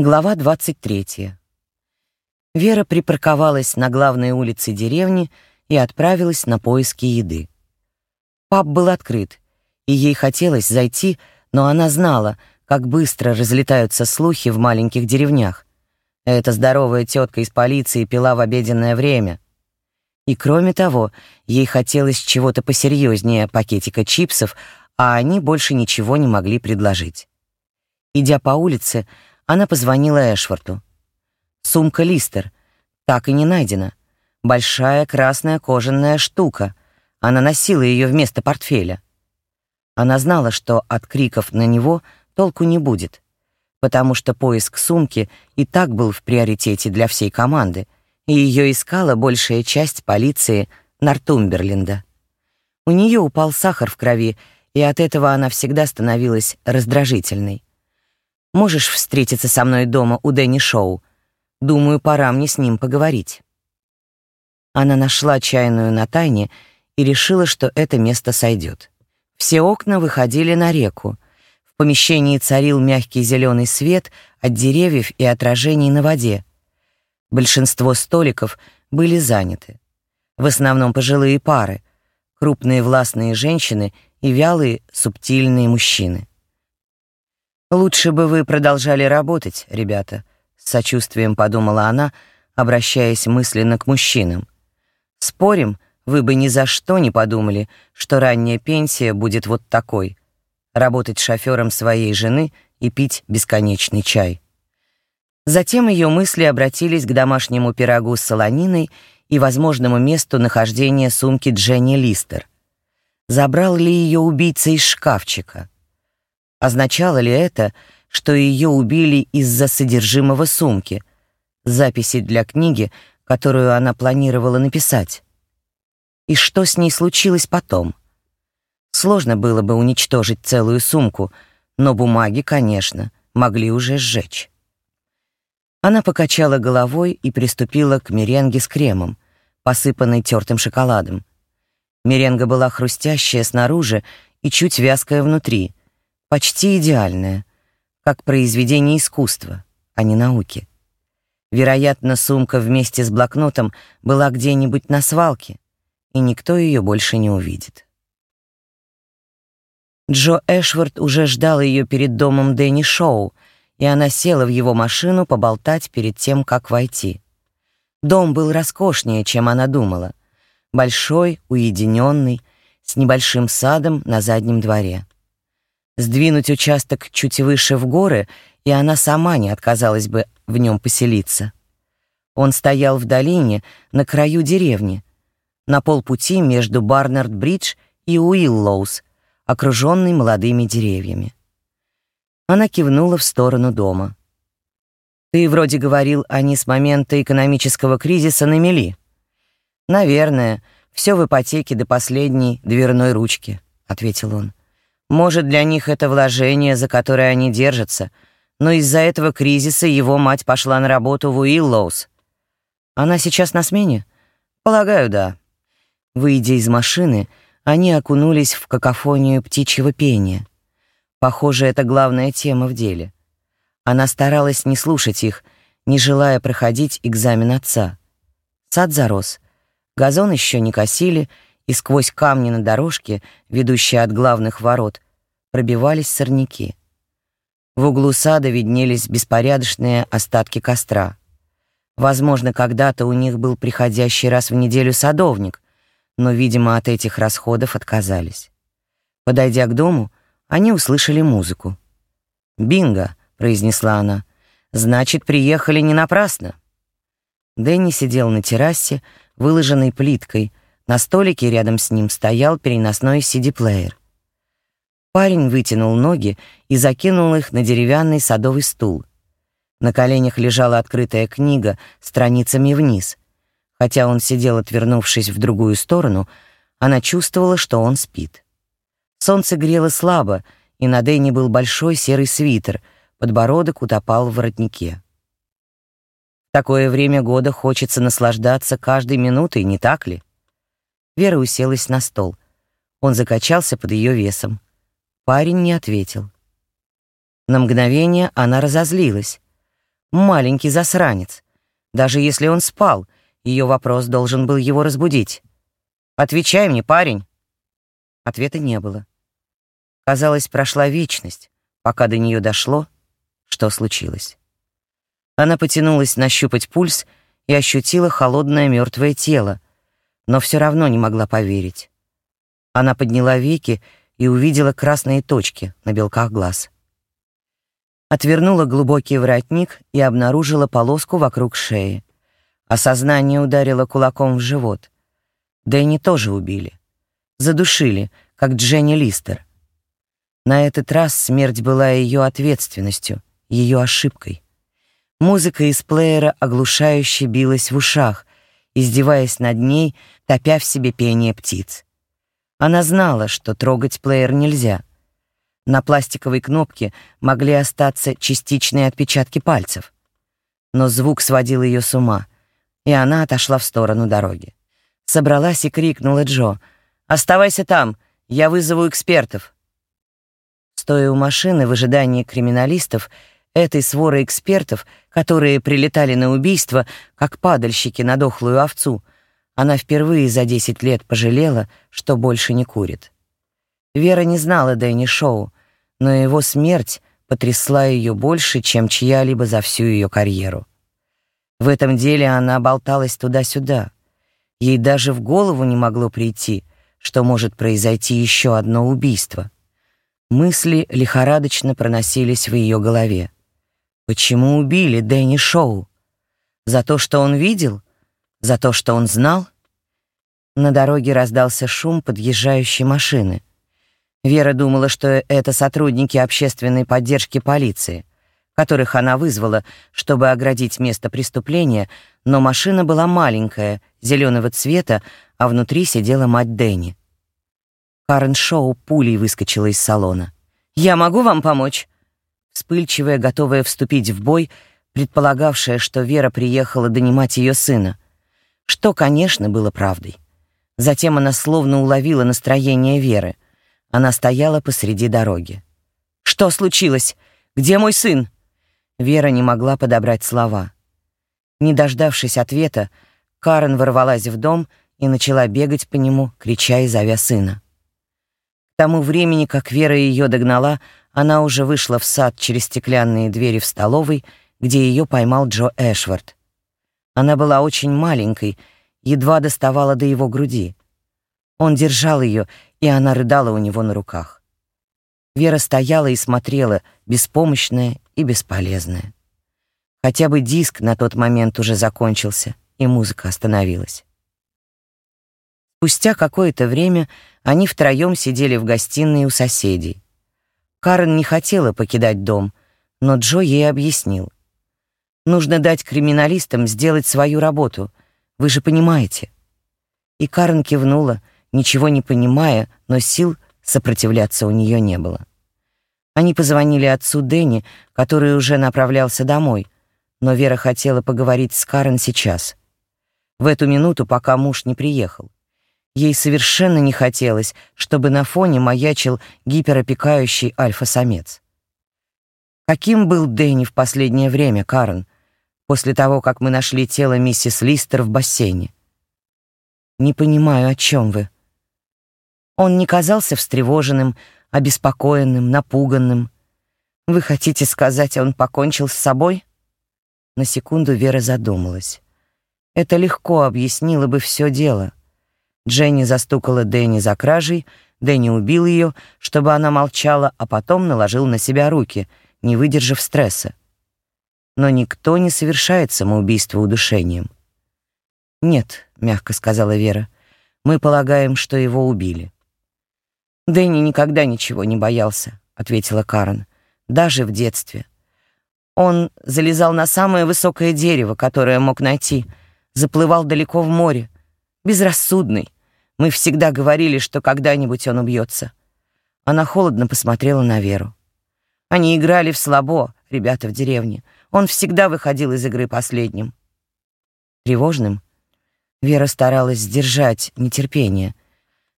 Глава 23. Вера припарковалась на главной улице деревни и отправилась на поиски еды. Паб был открыт, и ей хотелось зайти, но она знала, как быстро разлетаются слухи в маленьких деревнях. Эта здоровая тетка из полиции пила в обеденное время. И кроме того, ей хотелось чего-то посерьезнее пакетика чипсов, а они больше ничего не могли предложить. Идя по улице, она позвонила Эшварту. Сумка Листер. Так и не найдена. Большая красная кожаная штука. Она носила ее вместо портфеля. Она знала, что от криков на него толку не будет, потому что поиск сумки и так был в приоритете для всей команды, и ее искала большая часть полиции Нортумберленда. У нее упал сахар в крови, и от этого она всегда становилась раздражительной. Можешь встретиться со мной дома у Дэнни Шоу? Думаю, пора мне с ним поговорить». Она нашла чайную на тайне и решила, что это место сойдет. Все окна выходили на реку. В помещении царил мягкий зеленый свет от деревьев и отражений на воде. Большинство столиков были заняты. В основном пожилые пары, крупные властные женщины и вялые субтильные мужчины. «Лучше бы вы продолжали работать, ребята», — с сочувствием подумала она, обращаясь мысленно к мужчинам. «Спорим, вы бы ни за что не подумали, что ранняя пенсия будет вот такой — работать шофером своей жены и пить бесконечный чай». Затем ее мысли обратились к домашнему пирогу с солониной и возможному месту нахождения сумки Дженни Листер. Забрал ли ее убийца из шкафчика? Означало ли это, что ее убили из-за содержимого сумки, записи для книги, которую она планировала написать? И что с ней случилось потом? Сложно было бы уничтожить целую сумку, но бумаги, конечно, могли уже сжечь. Она покачала головой и приступила к меренге с кремом, посыпанной тертым шоколадом. Меренга была хрустящая снаружи и чуть вязкая внутри — почти идеальная, как произведение искусства, а не науки. Вероятно, сумка вместе с блокнотом была где-нибудь на свалке, и никто ее больше не увидит. Джо Эшвард уже ждал ее перед домом Дэнни Шоу, и она села в его машину поболтать перед тем, как войти. Дом был роскошнее, чем она думала. Большой, уединенный, с небольшим садом на заднем дворе. Сдвинуть участок чуть выше в горы, и она сама не отказалась бы в нем поселиться. Он стоял в долине, на краю деревни, на полпути между Барнард-Бридж и Уиллоус, окруженный молодыми деревьями. Она кивнула в сторону дома. «Ты вроде говорил, они с момента экономического кризиса на мели». «Наверное, все в ипотеке до последней дверной ручки», — ответил он. Может, для них это вложение, за которое они держатся, но из-за этого кризиса его мать пошла на работу в Уиллоус. Она сейчас на смене? Полагаю, да. Выйдя из машины, они окунулись в какофонию птичьего пения. Похоже, это главная тема в деле. Она старалась не слушать их, не желая проходить экзамен отца. Сад зарос. Газон еще не косили — и сквозь камни на дорожке, ведущей от главных ворот, пробивались сорняки. В углу сада виднелись беспорядочные остатки костра. Возможно, когда-то у них был приходящий раз в неделю садовник, но, видимо, от этих расходов отказались. Подойдя к дому, они услышали музыку. «Бинго!» — произнесла она. «Значит, приехали не напрасно». Дэнни сидел на террасе, выложенной плиткой, на столике рядом с ним стоял переносной CD-плеер. Парень вытянул ноги и закинул их на деревянный садовый стул. На коленях лежала открытая книга страницами вниз. Хотя он сидел, отвернувшись в другую сторону, она чувствовала, что он спит. Солнце грело слабо, и на Дэне был большой серый свитер, подбородок утопал в воротнике. В такое время года хочется наслаждаться каждой минутой, не так ли? Вера уселась на стол. Он закачался под ее весом. Парень не ответил. На мгновение она разозлилась. Маленький засранец. Даже если он спал, ее вопрос должен был его разбудить. «Отвечай мне, парень!» Ответа не было. Казалось, прошла вечность, пока до нее дошло, что случилось. Она потянулась нащупать пульс и ощутила холодное мертвое тело, но все равно не могла поверить. Она подняла веки и увидела красные точки на белках глаз. Отвернула глубокий воротник и обнаружила полоску вокруг шеи. Осознание ударило кулаком в живот. Дэнни тоже убили. Задушили, как Дженни Листер. На этот раз смерть была ее ответственностью, ее ошибкой. Музыка из плеера оглушающе билась в ушах, издеваясь над ней, топя в себе пение птиц. Она знала, что трогать плеер нельзя. На пластиковой кнопке могли остаться частичные отпечатки пальцев. Но звук сводил ее с ума, и она отошла в сторону дороги. Собралась и крикнула Джо. «Оставайся там, я вызову экспертов». Стоя у машины в ожидании криминалистов, этой своры экспертов, которые прилетали на убийство, как падальщики на дохлую овцу, она впервые за 10 лет пожалела, что больше не курит. Вера не знала Дэнни Шоу, но его смерть потрясла ее больше, чем чья-либо за всю ее карьеру. В этом деле она болталась туда-сюда. Ей даже в голову не могло прийти, что может произойти еще одно убийство. Мысли лихорадочно проносились в ее голове. Почему убили Дэнни Шоу? За то, что он видел? За то, что он знал? На дороге раздался шум подъезжающей машины. Вера думала, что это сотрудники общественной поддержки полиции, которых она вызвала, чтобы оградить место преступления, но машина была маленькая, зеленого цвета, а внутри сидела мать Дэнни. Карен Шоу пулей выскочила из салона. «Я могу вам помочь?» Вспыльчивая, готовая вступить в бой, предполагавшая, что Вера приехала донимать ее сына. Что, конечно, было правдой. Затем она словно уловила настроение Веры — она стояла посреди дороги. «Что случилось? Где мой сын?» Вера не могла подобрать слова. Не дождавшись ответа, Карен ворвалась в дом и начала бегать по нему, крича и зовя сына. К тому времени, как Вера ее догнала, она уже вышла в сад через стеклянные двери в столовой, где ее поймал Джо Эшвард. Она была очень маленькой, едва доставала до его груди. Он держал ее и она рыдала у него на руках. Вера стояла и смотрела, беспомощная и бесполезная. Хотя бы диск на тот момент уже закончился, и музыка остановилась. Спустя какое-то время они втроем сидели в гостиной у соседей. Карен не хотела покидать дом, но Джо ей объяснил. «Нужно дать криминалистам сделать свою работу, вы же понимаете». И Карен кивнула, ничего не понимая, но сил сопротивляться у нее не было. Они позвонили отцу Дэнни, который уже направлялся домой, но Вера хотела поговорить с Карен сейчас. В эту минуту, пока муж не приехал. Ей совершенно не хотелось, чтобы на фоне маячил гиперопекающий альфа-самец. Каким был Дэнни в последнее время, Карен, после того, как мы нашли тело миссис Листер в бассейне? Не понимаю, о чем вы. Он не казался встревоженным, обеспокоенным, напуганным. Вы хотите сказать, он покончил с собой? На секунду Вера задумалась. Это легко объяснило бы все дело. Дженни застукала Дэнни за кражей, Дэнни убил ее, чтобы она молчала, а потом наложил на себя руки, не выдержав стресса. Но никто не совершает самоубийство удушением. «Нет», — мягко сказала Вера, — «мы полагаем, что его убили». Дэнни никогда ничего не боялся, ответила Карен. Даже в детстве. Он залезал на самое высокое дерево, которое мог найти, заплывал далеко в море. Безрассудный. Мы всегда говорили, что когда-нибудь он убьется. Она холодно посмотрела на Веру. Они играли в слабо, ребята в деревне. Он всегда выходил из игры последним. Тревожным? Вера старалась сдержать нетерпение —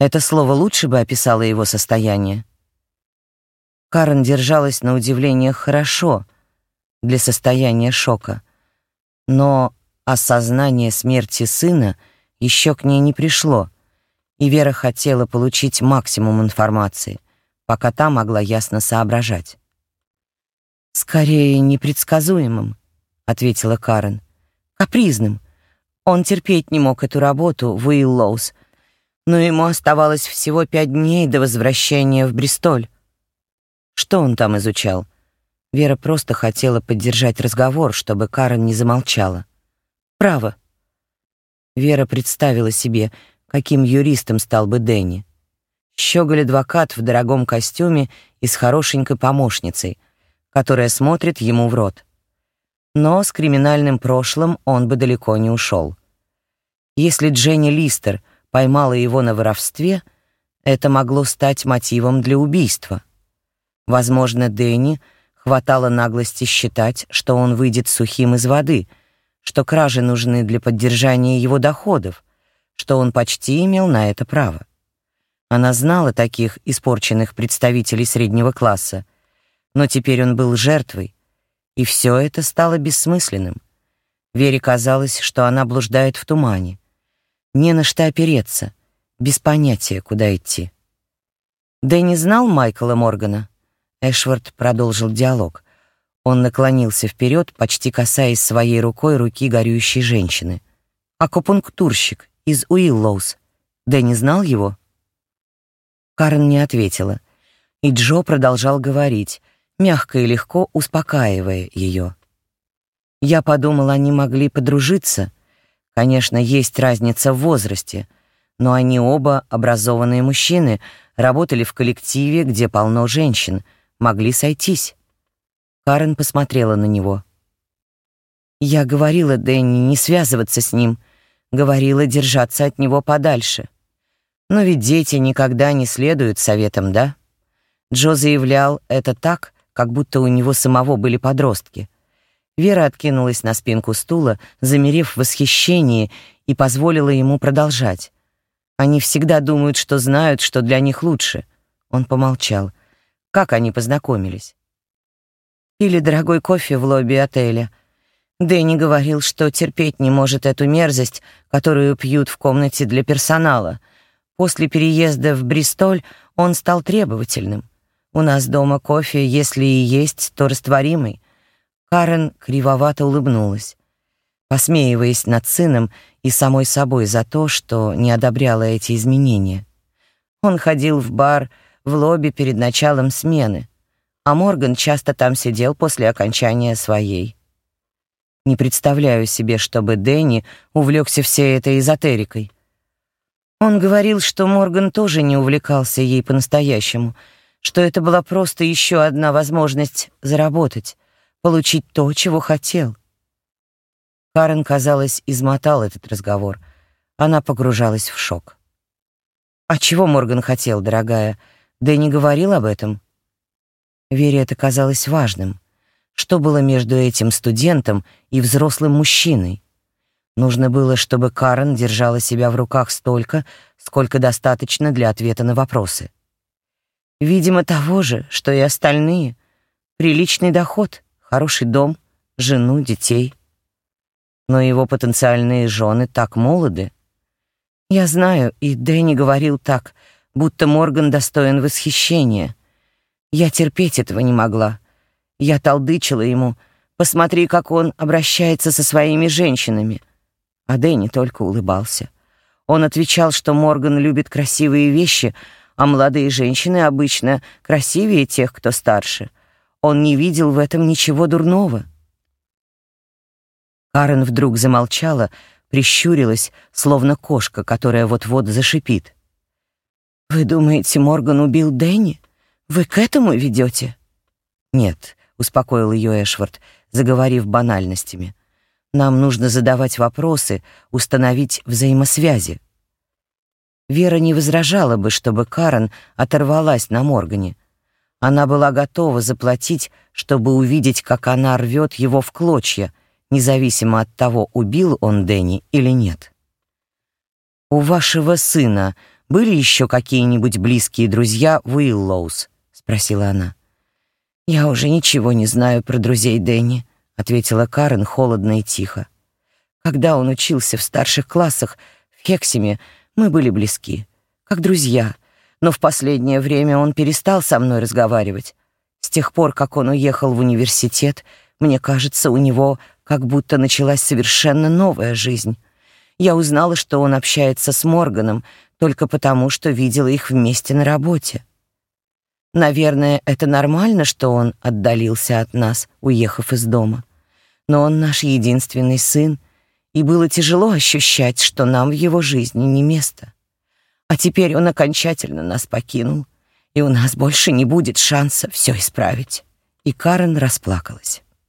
это слово лучше бы описало его состояние. Карен держалась на удивление хорошо, для состояния шока. Но осознание смерти сына еще к ней не пришло, и Вера хотела получить максимум информации, пока та могла ясно соображать. «Скорее непредсказуемым», — ответила Карен. «Капризным. Он терпеть не мог эту работу в Уиллоус, но ему оставалось всего пять дней до возвращения в Бристоль. Что он там изучал? Вера просто хотела поддержать разговор, чтобы Карен не замолчала. Право. Вера представила себе, каким юристом стал бы Дэнни. Щеголь-адвокат в дорогом костюме и с хорошенькой помощницей, которая смотрит ему в рот. Но с криминальным прошлым он бы далеко не ушел. Если Дженни Листер поймала его на воровстве, это могло стать мотивом для убийства. Возможно, Дэнни хватало наглости считать, что он выйдет сухим из воды, что кражи нужны для поддержания его доходов, что он почти имел на это право. Она знала таких испорченных представителей среднего класса, но теперь он был жертвой, и все это стало бессмысленным. Вере казалось, что она блуждает в тумане. Не на что опереться, без понятия, куда идти. Дэнни знал Майкла Моргана? Эшвард продолжил диалог. Он наклонился вперед, почти касаясь своей рукой руки горюющей женщины. «Акупунктурщик из Уиллоус. Дэнни знал его?» Карен не ответила, и Джо продолжал говорить, мягко и легко успокаивая ее. Я подумал, они могли подружиться. Конечно, есть разница в возрасте, но они оба образованные мужчины, работали в коллективе, где полно женщин — могли сойтись. Карен посмотрела на него. Я говорила Дэнни не связываться с ним, говорила держаться от него подальше. Но ведь дети никогда не следуют советам, да? Джо заявлял это так, как будто у него самого были подростки. Вера откинулась на спинку стула, замерев в восхищении, и позволила ему продолжать. Они всегда думают, что знают, что для них лучше. Он помолчал. Как они познакомились? Пили дорогой кофе в лобби отеля. Дэнни говорил, что терпеть не может эту мерзость, которую пьют в комнате для персонала. После переезда в Бристоль он стал требовательным. У нас дома кофе, если и есть, то растворимый. Карен кривовато улыбнулась, посмеиваясь над сыном и самой собой за то, что не одобряла эти изменения. Он ходил в бар в лобби перед началом смены, а Морган часто там сидел после окончания своей. Не представляю себе, чтобы Дэнни увлекся всей этой эзотерикой. Он говорил, что Морган тоже не увлекался ей по-настоящему, что это была просто еще одна возможность заработать, получить то, чего хотел. Карен, казалось, измотал этот разговор. Она погружалась в шок. «А чего Морган хотел, дорогая?» Дэнни говорил об этом. Вере это казалось важным. Что было между этим студентом и взрослым мужчиной? Нужно было, чтобы Карен держала себя в руках столько, сколько достаточно для ответа на вопросы. Видимо, того же, что и остальные. Приличный доход, хороший дом, жену, детей. Но его потенциальные жены так молоды. Я знаю, и Дэнни говорил так — будто Морган достоин восхищения. Я терпеть этого не могла. Я толдычила ему, посмотри, как он обращается со своими женщинами. А Дэнни только улыбался. Он отвечал, что Морган любит красивые вещи, а молодые женщины обычно красивее тех, кто старше. Он не видел в этом ничего дурного. Карен вдруг замолчала, прищурилась, словно кошка, которая вот-вот зашипит. «Вы думаете, Морган убил Дэнни? Вы к этому ведете?» «Нет», — успокоил ее Эшвард, заговорив банальностями. «Нам нужно задавать вопросы, установить взаимосвязи». Вера не возражала бы, чтобы Карен оторвалась на Моргане. Она была готова заплатить, чтобы увидеть, как она рвет его в клочья, независимо от того, убил он Дэнни или нет. «У вашего сына были еще какие-нибудь близкие друзья Уиллоус?» — спросила она. «Я уже ничего не знаю про друзей Дэнни», ответила Карен холодно и тихо. Когда он учился в старших классах в Хексиме, мы были близки, как друзья, но в последнее время он перестал со мной разговаривать. С тех пор, как он уехал в университет, мне кажется, у него как будто началась совершенно новая жизнь. Я узнала, что он общается с Морганом только потому, что видела их вместе на работе. Наверное, это нормально, что он отдалился от нас, уехав из дома. Но он наш единственный сын, и было тяжело ощущать, что нам в его жизни не место. А теперь он окончательно нас покинул, и у нас больше не будет шанса все исправить. И Карен расплакалась.